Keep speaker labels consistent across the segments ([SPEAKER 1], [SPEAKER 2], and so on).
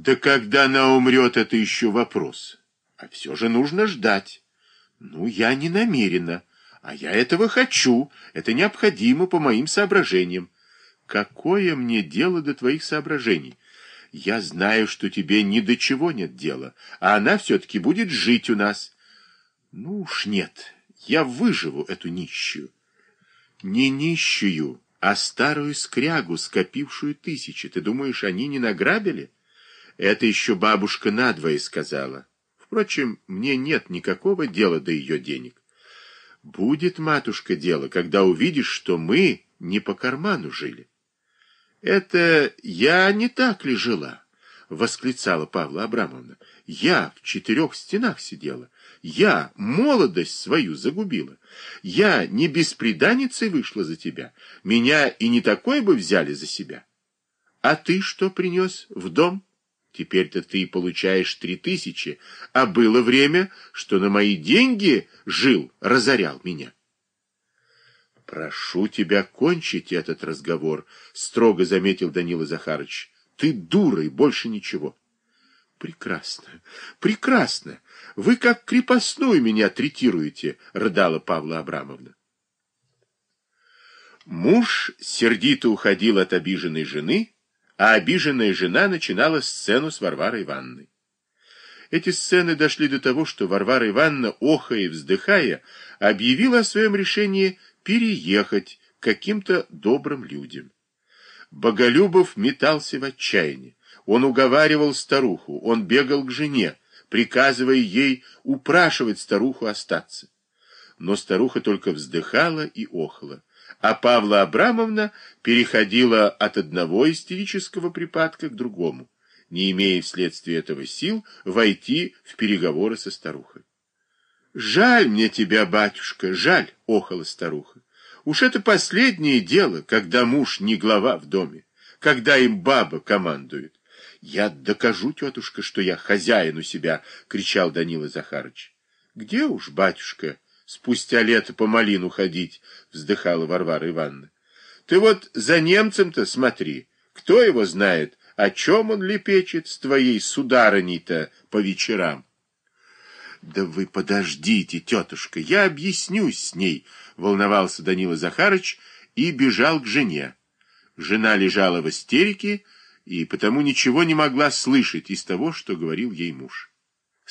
[SPEAKER 1] Да когда она умрет, это еще вопрос. А все же нужно ждать. Ну, я не намерена. А я этого хочу. Это необходимо по моим соображениям. Какое мне дело до твоих соображений? Я знаю, что тебе ни до чего нет дела, а она все-таки будет жить у нас. Ну уж нет, я выживу эту нищую. Не нищую, а старую скрягу, скопившую тысячи. Ты думаешь, они не награбили? Это еще бабушка надвое сказала. Впрочем, мне нет никакого дела до ее денег. Будет, матушка, дело, когда увидишь, что мы не по карману жили. Это я не так ли жила? Восклицала Павла Абрамовна. Я в четырех стенах сидела. Я молодость свою загубила. Я не бесприданницей вышла за тебя. Меня и не такой бы взяли за себя. А ты что принес в дом? Теперь-то ты получаешь три тысячи, а было время, что на мои деньги жил, разорял меня. Прошу тебя кончить этот разговор, строго заметил Данила Захарович. Ты дура и больше ничего. Прекрасно, прекрасно. Вы как крепостную меня третируете, рыдала Павла Абрамовна. Муж сердито уходил от обиженной жены, а обиженная жена начинала сцену с Варварой Ивановной. Эти сцены дошли до того, что Варвара Ивановна, охая и вздыхая, объявила о своем решении переехать к каким-то добрым людям. Боголюбов метался в отчаянии. Он уговаривал старуху, он бегал к жене, приказывая ей упрашивать старуху остаться. Но старуха только вздыхала и охла а Павла Абрамовна переходила от одного истерического припадка к другому, не имея вследствие этого сил войти в переговоры со старухой. «Жаль мне тебя, батюшка, жаль!» — охала старуха. «Уж это последнее дело, когда муж не глава в доме, когда им баба командует. «Я докажу, тетушка, что я хозяин у себя!» — кричал Данила Захарыч. «Где уж, батюшка?» Спустя лето по малину ходить, вздыхала Варвара Ивановна. Ты вот за немцем-то смотри, кто его знает, о чем он лепечет с твоей сударыней-то по вечерам. Да вы подождите, тетушка, я объяснюсь с ней, волновался Данила Захарыч и бежал к жене. Жена лежала в истерике и потому ничего не могла слышать из того, что говорил ей муж.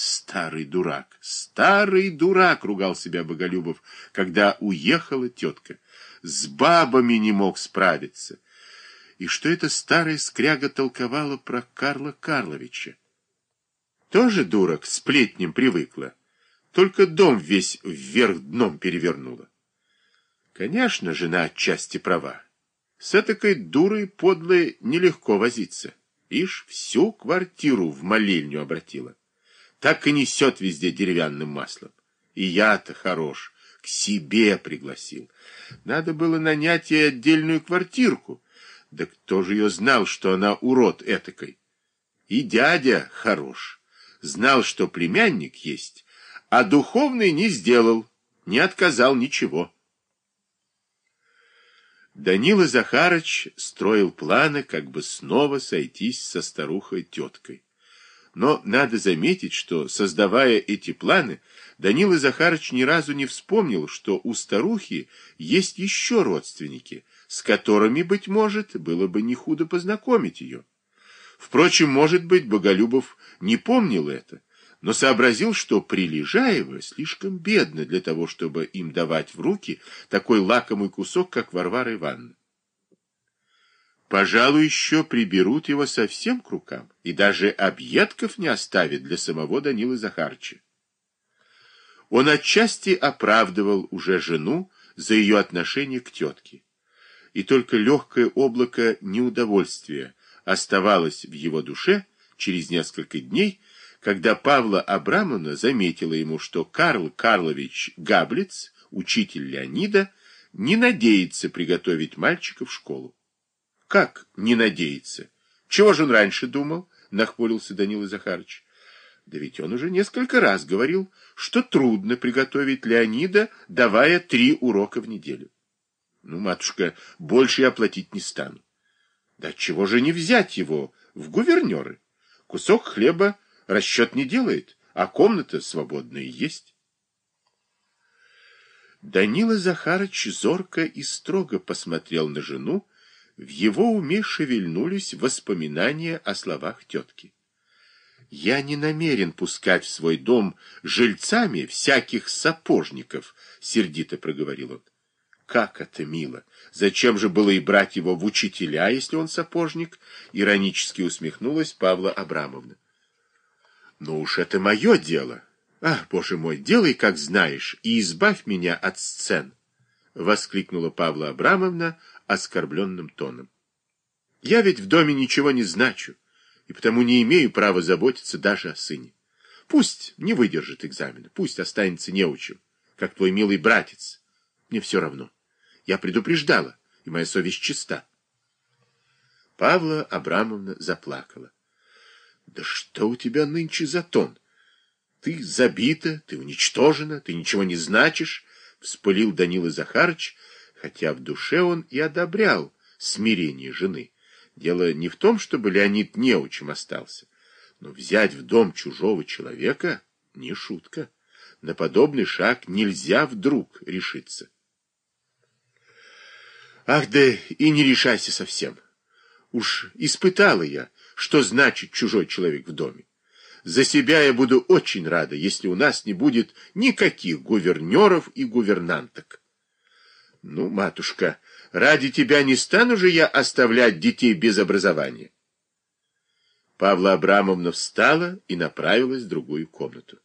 [SPEAKER 1] Старый дурак, старый дурак, ругал себя Боголюбов, когда уехала тетка. С бабами не мог справиться. И что эта старая скряга толковала про Карла Карловича? Тоже дурак, сплетням привыкла. Только дом весь вверх дном перевернула. Конечно, жена отчасти права. С этакой дурой подлой нелегко возиться. Ишь, всю квартиру в молельню обратила так и несет везде деревянным маслом. И я-то хорош, к себе пригласил. Надо было нанять ей отдельную квартирку. Да кто же ее знал, что она урод этакой? И дядя хорош. Знал, что племянник есть, а духовный не сделал, не отказал ничего. Данила Захарыч строил планы, как бы снова сойтись со старухой-теткой. Но надо заметить, что, создавая эти планы, Данила Захарыч ни разу не вспомнил, что у старухи есть еще родственники, с которыми, быть может, было бы не худо познакомить ее. Впрочем, может быть, Боголюбов не помнил это, но сообразил, что Прилежаева слишком бедна для того, чтобы им давать в руки такой лакомый кусок, как Варвара Ивановна. Пожалуй, еще приберут его совсем к рукам, и даже объедков не оставят для самого Данилы Захарча. Он отчасти оправдывал уже жену за ее отношение к тетке. И только легкое облако неудовольствия оставалось в его душе через несколько дней, когда Павла Абрамовна заметила ему, что Карл Карлович Габлиц, учитель Леонида, не надеется приготовить мальчика в школу. Как не надеяться? Чего же он раньше думал? Нахмурился Данила Захарович. Да ведь он уже несколько раз говорил, что трудно приготовить Леонида, давая три урока в неделю. Ну, матушка, больше я платить не стану. Да чего же не взять его в гувернеры? Кусок хлеба расчет не делает, а комната свободная есть. Данила Захарыч зорко и строго посмотрел на жену, в его уме шевельнулись воспоминания о словах тетки. «Я не намерен пускать в свой дом жильцами всяких сапожников», — сердито проговорил он. «Как это мило! Зачем же было и брать его в учителя, если он сапожник?» Иронически усмехнулась Павла Абрамовна. «Ну уж это мое дело. Ах, боже мой, делай, как знаешь, и избавь меня от сцен!» Воскликнула Павла Абрамовна, оскорбленным тоном. «Я ведь в доме ничего не значу, и потому не имею права заботиться даже о сыне. Пусть не выдержит экзамена, пусть останется неучим, как твой милый братец. Мне все равно. Я предупреждала, и моя совесть чиста». Павла Абрамовна заплакала. «Да что у тебя нынче за тон? Ты забита, ты уничтожена, ты ничего не значишь», — вспылил Данила Захарыч, — хотя в душе он и одобрял смирение жены. Дело не в том, чтобы Леонид неучим остался, но взять в дом чужого человека — не шутка. На подобный шаг нельзя вдруг решиться. Ах, да и не решайся совсем. Уж испытала я, что значит чужой человек в доме. За себя я буду очень рада, если у нас не будет никаких гувернеров и гувернанток. Ну, матушка, ради тебя не стану же я оставлять детей без образования. Павла Абрамовна встала и направилась в другую комнату.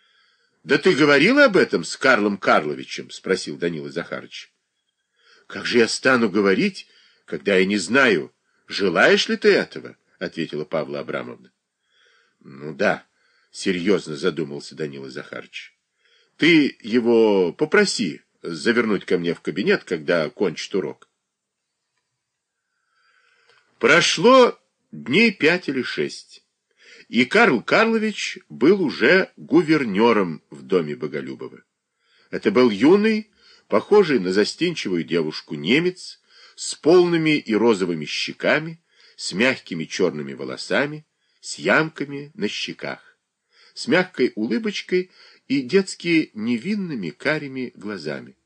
[SPEAKER 1] — Да ты говорила об этом с Карлом Карловичем? — спросил Данила Захарович. — Как же я стану говорить, когда я не знаю, желаешь ли ты этого? — ответила Павла Абрамовна. — Ну да, — серьезно задумался Данила Захарович. — Ты его попроси, завернуть ко мне в кабинет, когда кончит урок. Прошло дней пять или шесть, и Карл Карлович был уже гувернером в доме Боголюбова. Это был юный, похожий на застенчивую девушку немец, с полными и розовыми щеками, с мягкими черными волосами, с ямками на щеках, с мягкой улыбочкой и детски невинными карими глазами.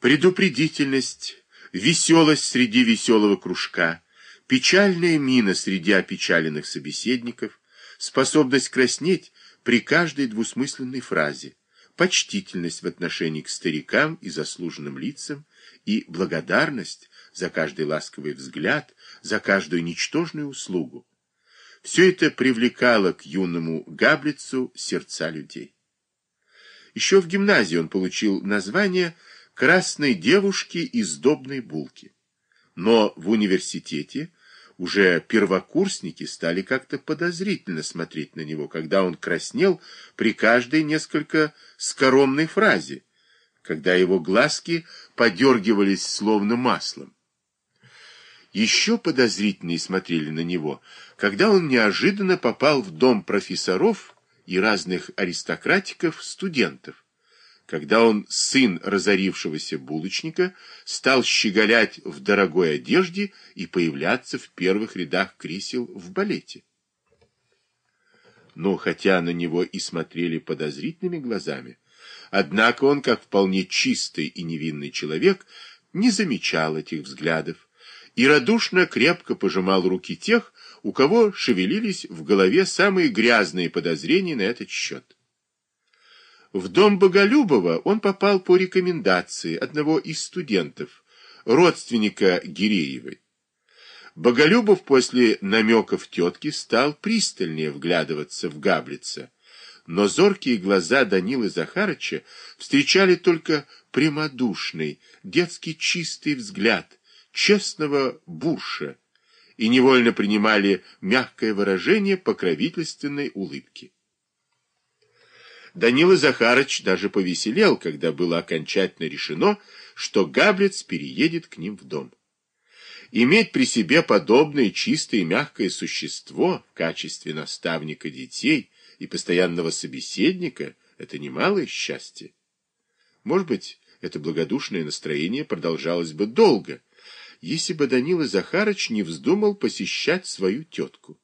[SPEAKER 1] Предупредительность, веселость среди веселого кружка, печальная мина среди опечаленных собеседников, способность краснеть при каждой двусмысленной фразе, почтительность в отношении к старикам и заслуженным лицам и благодарность за каждый ласковый взгляд, за каждую ничтожную услугу. Все это привлекало к юному Габлицу сердца людей. Еще в гимназии он получил название «красной девушки из добной булки». Но в университете уже первокурсники стали как-то подозрительно смотреть на него, когда он краснел при каждой несколько скоромной фразе, когда его глазки подергивались словно маслом. Еще подозрительнее смотрели на него, когда он неожиданно попал в дом профессоров и разных аристократиков, студентов, когда он, сын разорившегося булочника, стал щеголять в дорогой одежде и появляться в первых рядах кресел в балете. Но хотя на него и смотрели подозрительными глазами, однако он, как вполне чистый и невинный человек, не замечал этих взглядов, и радушно крепко пожимал руки тех, у кого шевелились в голове самые грязные подозрения на этот счет. В дом Боголюбова он попал по рекомендации одного из студентов, родственника Гиреевой. Боголюбов после намеков тетки стал пристальнее вглядываться в Габлица, но зоркие глаза Данилы Захарыча встречали только прямодушный, детский чистый взгляд, честного бурша и невольно принимали мягкое выражение покровительственной улыбки. Данила Захарыч даже повеселел, когда было окончательно решено, что Габлец переедет к ним в дом. Иметь при себе подобное чистое и мягкое существо в качестве наставника детей и постоянного собеседника — это немалое счастье. Может быть, это благодушное настроение продолжалось бы долго — если бы Данила Захарыч не вздумал посещать свою тетку.